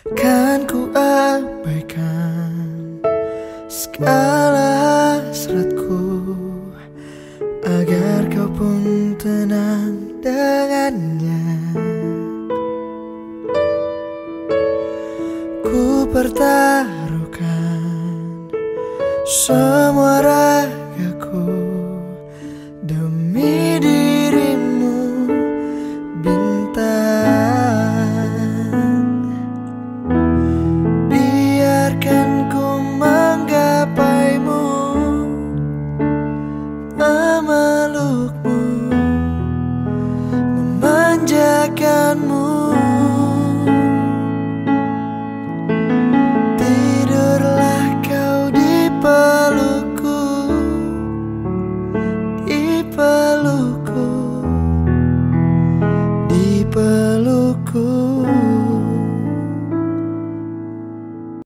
Kan ku abaikan segala hasratku Agar kau pun tenang dengannya. Ku pertaruhkan semua ragaku lupakanmu